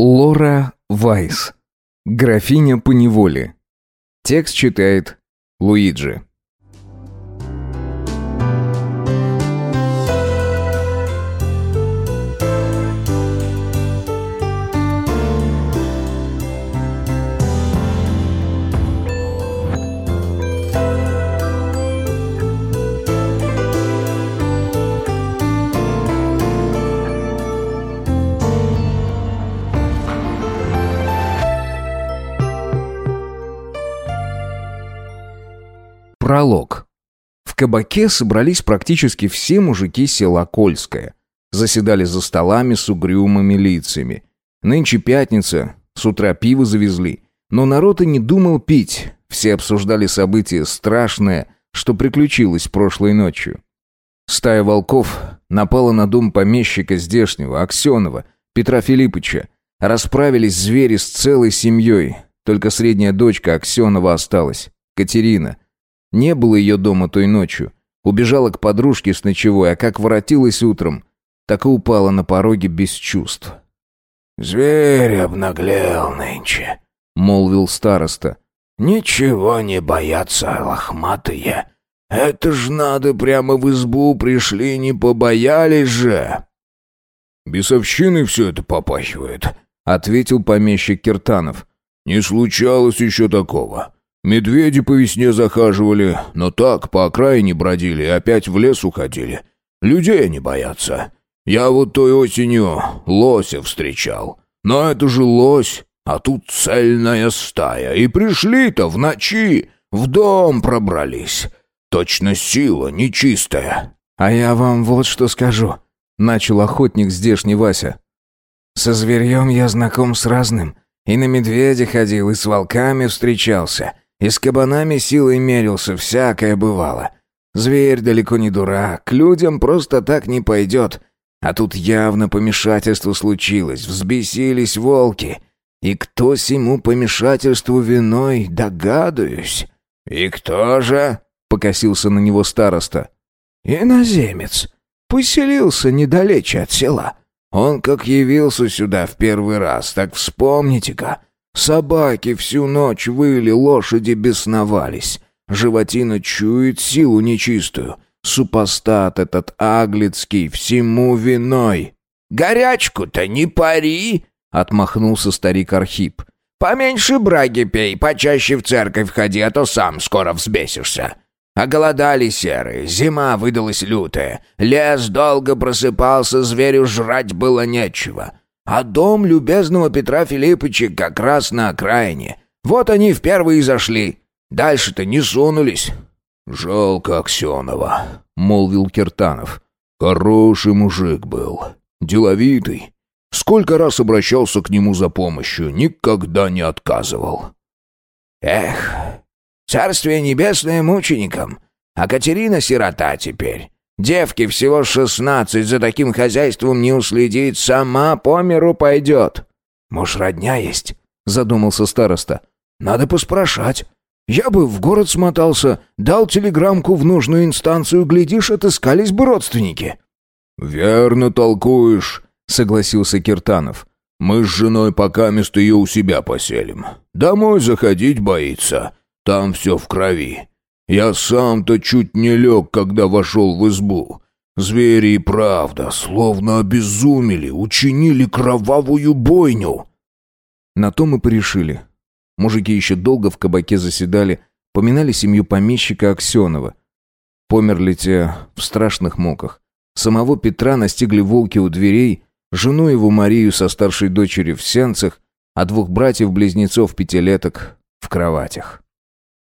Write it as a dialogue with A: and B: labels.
A: Лора Вайс. Графиня по неволе. Текст читает Луиджи. Пролог. В кабаке собрались практически все мужики села Кольское. Заседали за столами с угрюмыми лицами. Нынче пятница, с утра пиво завезли. Но народ и не думал пить. Все обсуждали события страшное, что приключилось прошлой ночью. Стая волков напала на дом помещика здешнего, Аксенова, Петра Филипповича. Расправились звери с целой семьей. Только средняя дочка Аксенова осталась, Катерина – не было ее дома той ночью. Убежала к подружке с ночевой, а как воротилась утром, так и упала на пороге без чувств.
B: «Зверь обнаглел нынче», — молвил староста. «Ничего не боятся лохматые. Это ж надо прямо в избу пришли, не побоялись же».
C: «Бесовщиной все это попахивает», —
A: ответил помещик Киртанов.
C: «Не случалось еще такого. Медведи по весне захаживали, но так по окраине бродили и опять в лес уходили. Людей они боятся. Я вот той осенью лося встречал. Но это же лось, а тут цельная стая. И пришли-то в ночи, в дом пробрались. Точно сила нечистая.
A: А я вам вот что скажу. Начал охотник здешний Вася. Со зверьем я знаком с разным. И на медведя ходил, и с волками встречался. И с кабанами силой мерился, всякое бывало. Зверь далеко не дурак, к людям просто так не пойдет. А тут явно помешательство случилось, взбесились волки. И кто сему помешательству виной, догадываюсь.
B: «И кто же?» — покосился на него староста.
A: «Иноземец. Поселился недалече от села. Он как явился сюда в первый раз, так вспомните-ка. Собаки всю ночь выли, лошади бесновались. Животина чует силу нечистую. Супостат этот аглицкий всему виной.
B: «Горячку-то не пари!» — отмахнулся старик Архип. «Поменьше браги пей, почаще в церковь ходи, а то сам скоро взбесишься. Оголодали серые, зима выдалась лютая. Лес долго просыпался, зверю жрать было нечего. А дом любезного Петра Филипповича как раз на окраине. Вот они впервые зашли. Дальше-то не сунулись».
C: «Жалко Аксенова», — молвил Киртанов. «Хороший мужик был, деловитый. Сколько раз обращался к нему за помощью, никогда не отказывал».
B: «Эх, царствие небесное мученикам, а Катерина сирота теперь. Девки всего шестнадцать, за таким хозяйством не уследить, сама по миру пойдет. Может, родня есть?» — задумался староста. «Надо поспрашать. Я бы в город смотался, дал телеграммку в нужную инстанцию, глядишь, отыскались бы родственники».
C: «Верно толкуешь», — согласился Киртанов. «Мы с женой пока место ее у себя поселим. Домой заходить боится. Там все в крови. Я сам-то чуть не лег, когда вошел в избу. Звери и правда, словно обезумели, учинили кровавую бойню.
A: На то мы порешили. Мужики еще долго в кабаке заседали, поминали семью помещика Аксенова. Померли те в страшных муках. Самого Петра настигли волки у дверей, жену его Марию со старшей дочерью в сенцах, а двух братьев-близнецов пятилеток в кроватях.